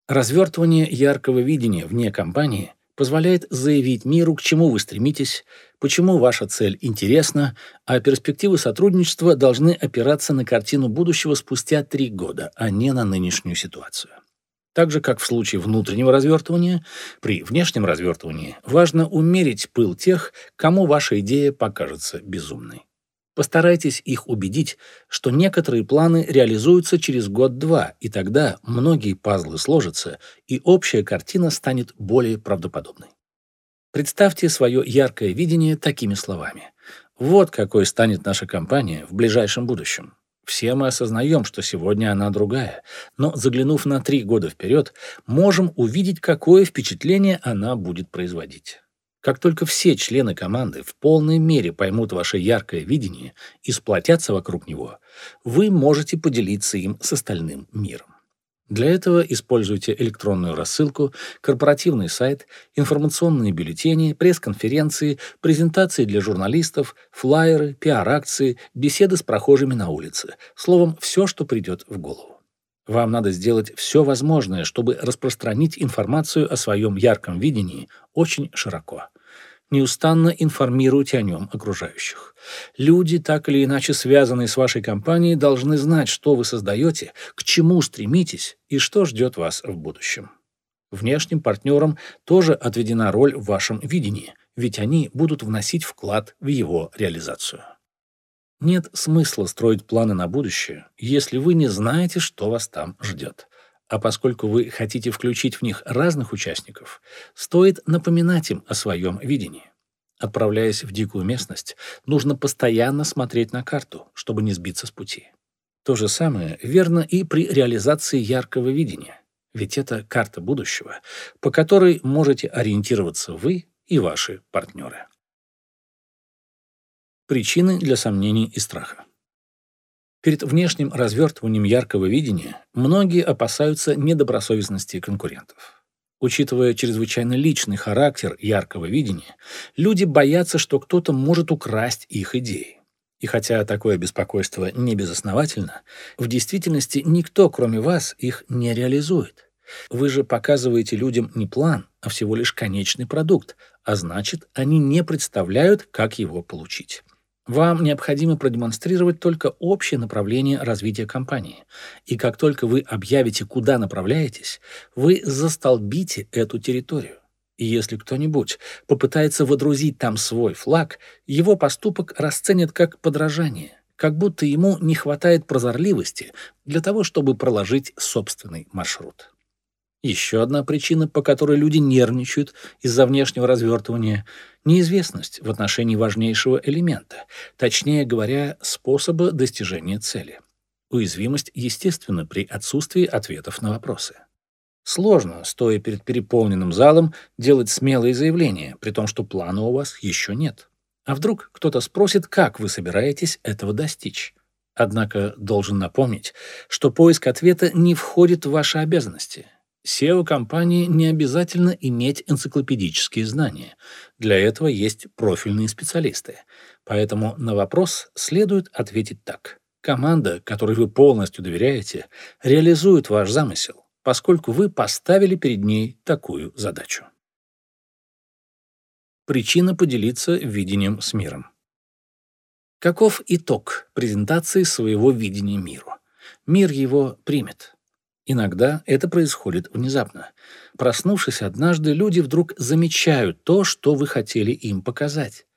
Развертывание яркого видения вне компании позволяет заявить миру, к чему вы стремитесь, почему ваша цель интересна, а перспективы сотрудничества должны опираться на картину будущего спустя три года, а не на нынешнюю ситуацию. Так же, как в случае внутреннего развертывания, при внешнем развертывании важно умерить пыл тех, кому ваша идея покажется безумной. Постарайтесь их убедить, что некоторые планы реализуются через год-два, и тогда многие пазлы сложатся, и общая картина станет более правдоподобной. Представьте свое яркое видение такими словами. Вот какой станет наша компания в ближайшем будущем. Все мы осознаем, что сегодня она другая, но заглянув на три года вперед, можем увидеть, какое впечатление она будет производить. Как только все члены команды в полной мере поймут ваше яркое видение и сплотятся вокруг него, вы можете поделиться им с остальным миром. Для этого используйте электронную рассылку, корпоративный сайт, информационные бюллетени, пресс-конференции, презентации для журналистов, флайеры, пиар-акции, беседы с прохожими на улице. Словом, все, что придет в голову. Вам надо сделать все возможное, чтобы распространить информацию о своем ярком видении очень широко. Неустанно информируйте о нем окружающих. Люди, так или иначе связанные с вашей компанией, должны знать, что вы создаете, к чему стремитесь и что ждет вас в будущем. Внешним партнерам тоже отведена роль в вашем видении, ведь они будут вносить вклад в его реализацию. Нет смысла строить планы на будущее, если вы не знаете, что вас там ждет. А поскольку вы хотите включить в них разных участников, стоит напоминать им о своем видении. Отправляясь в дикую местность, нужно постоянно смотреть на карту, чтобы не сбиться с пути. То же самое верно и при реализации яркого видения, ведь это карта будущего, по которой можете ориентироваться вы и ваши партнеры. Причины для сомнений и страха. Перед внешним развертыванием яркого видения многие опасаются недобросовестности конкурентов. Учитывая чрезвычайно личный характер яркого видения, люди боятся, что кто-то может украсть их идеи. И хотя такое беспокойство не безосновательно, в действительности никто, кроме вас, их не реализует. Вы же показываете людям не план, а всего лишь конечный продукт, а значит, они не представляют, как его получить. Вам необходимо продемонстрировать только общее направление развития компании. И как только вы объявите, куда направляетесь, вы застолбите эту территорию. И если кто-нибудь попытается водрузить там свой флаг, его поступок расценят как подражание, как будто ему не хватает прозорливости для того, чтобы проложить собственный маршрут. Еще одна причина, по которой люди нервничают из-за внешнего развертывания – неизвестность в отношении важнейшего элемента, точнее говоря, способа достижения цели. Уязвимость естественна при отсутствии ответов на вопросы. Сложно, стоя перед переполненным залом, делать смелые заявления, при том, что плана у вас еще нет. А вдруг кто-то спросит, как вы собираетесь этого достичь? Однако должен напомнить, что поиск ответа не входит в ваши обязанности – SEO-компании не обязательно иметь энциклопедические знания. Для этого есть профильные специалисты. Поэтому на вопрос следует ответить так. Команда, которой вы полностью доверяете, реализует ваш замысел, поскольку вы поставили перед ней такую задачу. Причина поделиться видением с миром. Каков итог презентации своего видения миру? Мир его примет. Иногда это происходит внезапно. Проснувшись однажды, люди вдруг замечают то, что вы хотели им показать.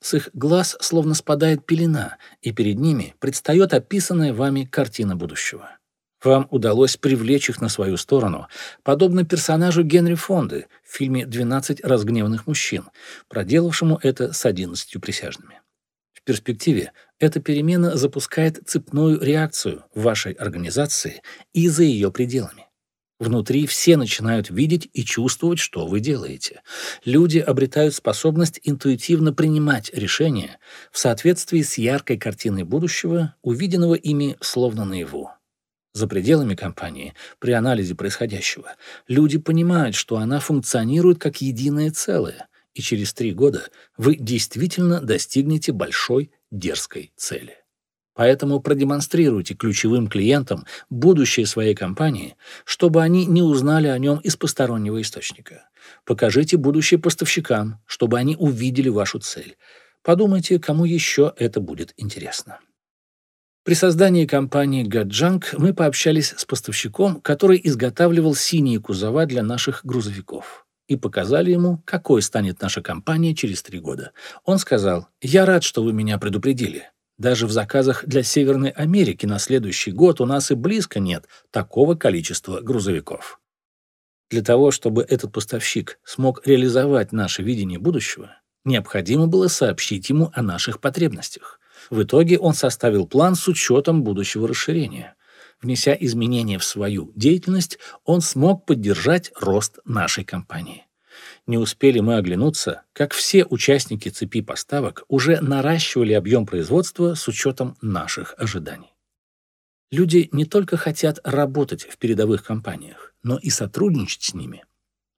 С их глаз словно спадает пелена, и перед ними предстает описанная вами картина будущего. Вам удалось привлечь их на свою сторону, подобно персонажу Генри Фонды в фильме «12 разгневанных мужчин», проделавшему это с 11 присяжными. В перспективе эта перемена запускает цепную реакцию в вашей организации и за ее пределами. Внутри все начинают видеть и чувствовать, что вы делаете. Люди обретают способность интуитивно принимать решения в соответствии с яркой картиной будущего, увиденного ими словно наяву. За пределами компании, при анализе происходящего, люди понимают, что она функционирует как единое целое, и через три года вы действительно достигнете большой дерзкой цели. Поэтому продемонстрируйте ключевым клиентам будущее своей компании, чтобы они не узнали о нем из постороннего источника. Покажите будущее поставщикам, чтобы они увидели вашу цель. Подумайте, кому еще это будет интересно. При создании компании Гаджанг мы пообщались с поставщиком, который изготавливал синие кузова для наших грузовиков и показали ему, какой станет наша компания через три года. Он сказал, «Я рад, что вы меня предупредили. Даже в заказах для Северной Америки на следующий год у нас и близко нет такого количества грузовиков». Для того, чтобы этот поставщик смог реализовать наше видение будущего, необходимо было сообщить ему о наших потребностях. В итоге он составил план с учетом будущего расширения – Внеся изменения в свою деятельность, он смог поддержать рост нашей компании. Не успели мы оглянуться, как все участники цепи поставок уже наращивали объем производства с учетом наших ожиданий. Люди не только хотят работать в передовых компаниях, но и сотрудничать с ними.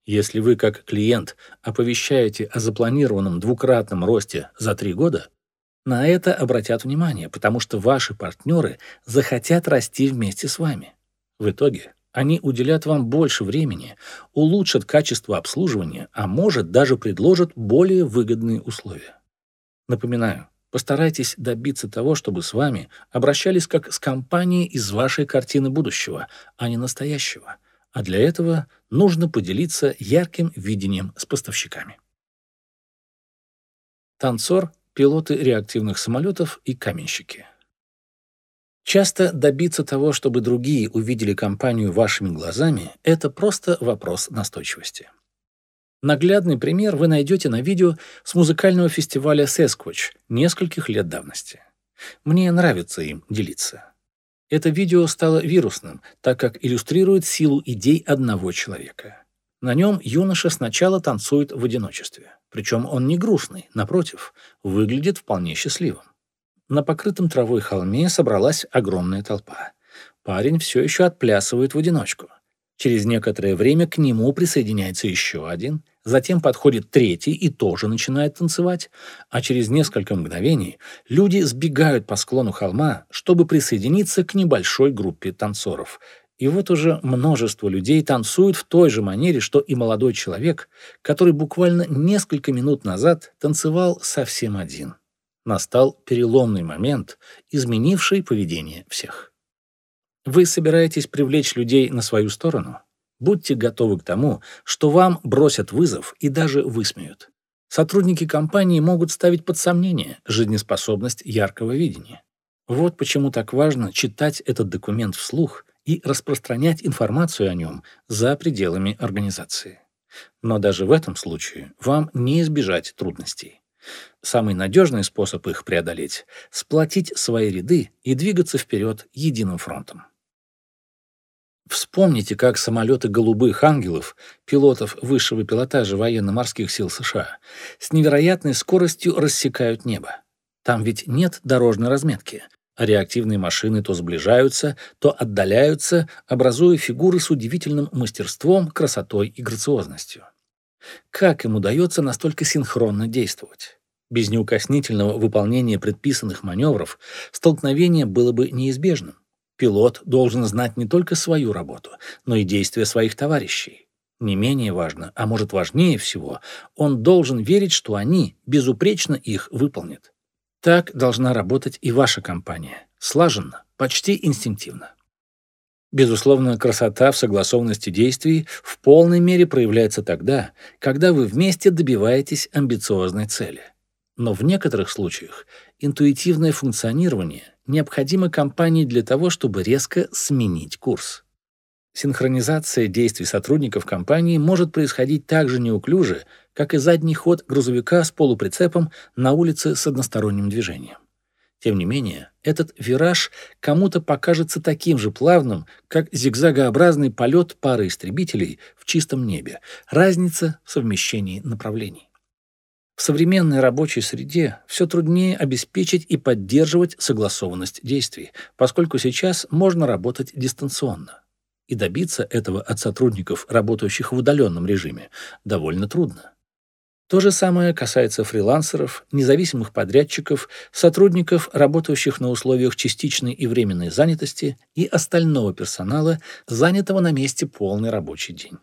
Если вы, как клиент, оповещаете о запланированном двукратном росте за три года, на это обратят внимание, потому что ваши партнеры захотят расти вместе с вами. В итоге они уделят вам больше времени, улучшат качество обслуживания, а может даже предложат более выгодные условия. Напоминаю, постарайтесь добиться того, чтобы с вами обращались как с компанией из вашей картины будущего, а не настоящего. А для этого нужно поделиться ярким видением с поставщиками. Танцор, пилоты реактивных самолетов и каменщики. Часто добиться того, чтобы другие увидели компанию вашими глазами, это просто вопрос настойчивости. Наглядный пример вы найдете на видео с музыкального фестиваля Sasquatch нескольких лет давности. Мне нравится им делиться. Это видео стало вирусным, так как иллюстрирует силу идей одного человека. На нем юноша сначала танцует в одиночестве. Причем он не грустный, напротив, выглядит вполне счастливым. На покрытом травой холме собралась огромная толпа. Парень все еще отплясывает в одиночку. Через некоторое время к нему присоединяется еще один, затем подходит третий и тоже начинает танцевать, а через несколько мгновений люди сбегают по склону холма, чтобы присоединиться к небольшой группе танцоров. И вот уже множество людей танцуют в той же манере, что и молодой человек, который буквально несколько минут назад танцевал совсем один настал переломный момент, изменивший поведение всех. Вы собираетесь привлечь людей на свою сторону? Будьте готовы к тому, что вам бросят вызов и даже высмеют. Сотрудники компании могут ставить под сомнение жизнеспособность яркого видения. Вот почему так важно читать этот документ вслух и распространять информацию о нем за пределами организации. Но даже в этом случае вам не избежать трудностей. Самый надежный способ их преодолеть – сплотить свои ряды и двигаться вперед единым фронтом. Вспомните, как самолеты «Голубых ангелов», пилотов высшего пилотажа военно-морских сил США, с невероятной скоростью рассекают небо. Там ведь нет дорожной разметки, а реактивные машины то сближаются, то отдаляются, образуя фигуры с удивительным мастерством, красотой и грациозностью. Как им удается настолько синхронно действовать? Без неукоснительного выполнения предписанных маневров столкновение было бы неизбежным. Пилот должен знать не только свою работу, но и действия своих товарищей. Не менее важно, а может важнее всего, он должен верить, что они безупречно их выполнят. Так должна работать и ваша компания. Слаженно, почти инстинктивно. Безусловно, красота в согласованности действий в полной мере проявляется тогда, когда вы вместе добиваетесь амбициозной цели. Но в некоторых случаях интуитивное функционирование необходимо компании для того, чтобы резко сменить курс. Синхронизация действий сотрудников компании может происходить так же неуклюже, как и задний ход грузовика с полуприцепом на улице с односторонним движением. Тем не менее, этот вираж кому-то покажется таким же плавным, как зигзагообразный полет пары истребителей в чистом небе. Разница в совмещении направлений. В современной рабочей среде все труднее обеспечить и поддерживать согласованность действий, поскольку сейчас можно работать дистанционно. И добиться этого от сотрудников, работающих в удаленном режиме, довольно трудно. То же самое касается фрилансеров, независимых подрядчиков, сотрудников, работающих на условиях частичной и временной занятости и остального персонала, занятого на месте полный рабочий день.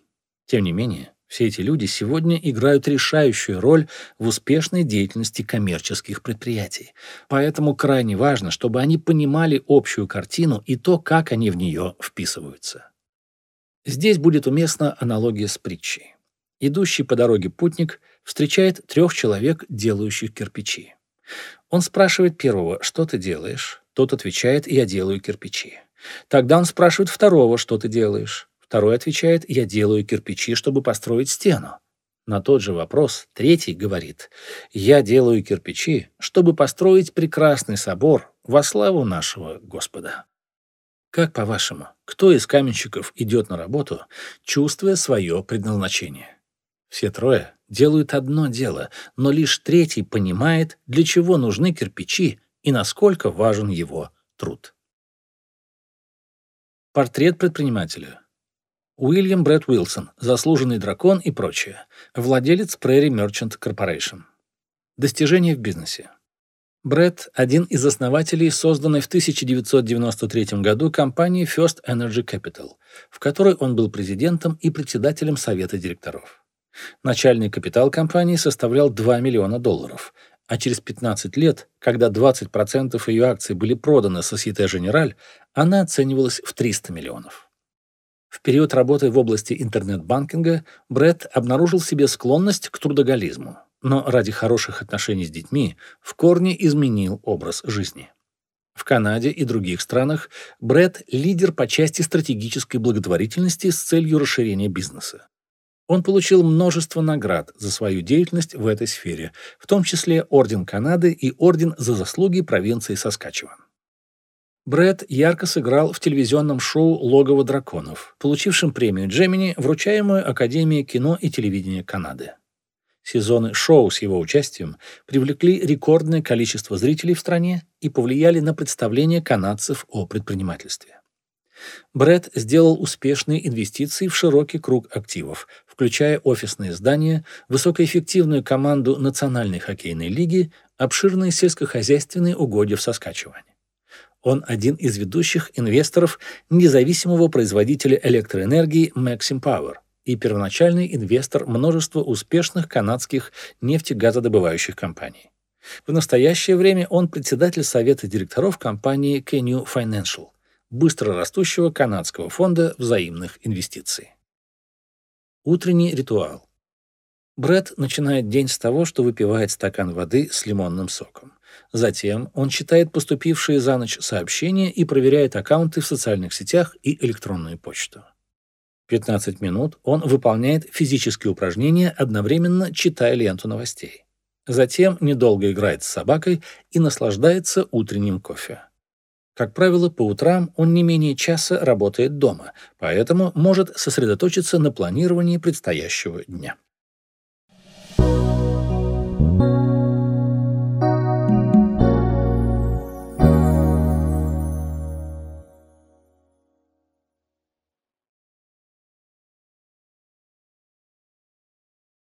Тем не менее, все эти люди сегодня играют решающую роль в успешной деятельности коммерческих предприятий. Поэтому крайне важно, чтобы они понимали общую картину и то, как они в нее вписываются. Здесь будет уместна аналогия с притчей. Идущий по дороге путник встречает трех человек, делающих кирпичи. Он спрашивает первого, что ты делаешь? Тот отвечает, я делаю кирпичи. Тогда он спрашивает второго, что ты делаешь? Второй отвечает, я делаю кирпичи, чтобы построить стену. На тот же вопрос третий говорит, я делаю кирпичи, чтобы построить прекрасный собор во славу нашего Господа. Как по-вашему, кто из каменщиков идет на работу, чувствуя свое предназначение? Все трое делают одно дело, но лишь третий понимает, для чего нужны кирпичи и насколько важен его труд. Портрет предпринимателя. Уильям Брэд Уилсон, заслуженный дракон и прочее. Владелец Prairie Merchant Corporation. Достижения в бизнесе. Брэд – один из основателей созданной в 1993 году компании First Energy Capital, в которой он был президентом и председателем совета директоров. Начальный капитал компании составлял 2 миллиона долларов, а через 15 лет, когда 20% ее акций были проданы Societe Generale, она оценивалась в 300 миллионов. В период работы в области интернет-банкинга Брэд обнаружил в себе склонность к трудоголизму но ради хороших отношений с детьми в корне изменил образ жизни. В Канаде и других странах Брэд – лидер по части стратегической благотворительности с целью расширения бизнеса. Он получил множество наград за свою деятельность в этой сфере, в том числе Орден Канады и Орден за заслуги провинции Соскачеван. Брэд ярко сыграл в телевизионном шоу «Логово драконов», получившем премию Джемини, вручаемую Академией кино и телевидения Канады. Сезоны шоу с его участием привлекли рекордное количество зрителей в стране и повлияли на представление канадцев о предпринимательстве. Брэд сделал успешные инвестиции в широкий круг активов, включая офисные здания, высокоэффективную команду Национальной хоккейной лиги, обширные сельскохозяйственные угодья в Соскачеване. Он один из ведущих инвесторов независимого производителя электроэнергии Maxim Power – и первоначальный инвестор множества успешных канадских нефтегазодобывающих компаний. В настоящее время он председатель совета директоров компании Canyon Financial, быстро растущего канадского фонда взаимных инвестиций. Утренний ритуал. Брэд начинает день с того, что выпивает стакан воды с лимонным соком. Затем он читает поступившие за ночь сообщения и проверяет аккаунты в социальных сетях и электронную почту. 15 минут он выполняет физические упражнения, одновременно читая ленту новостей. Затем недолго играет с собакой и наслаждается утренним кофе. Как правило, по утрам он не менее часа работает дома, поэтому может сосредоточиться на планировании предстоящего дня.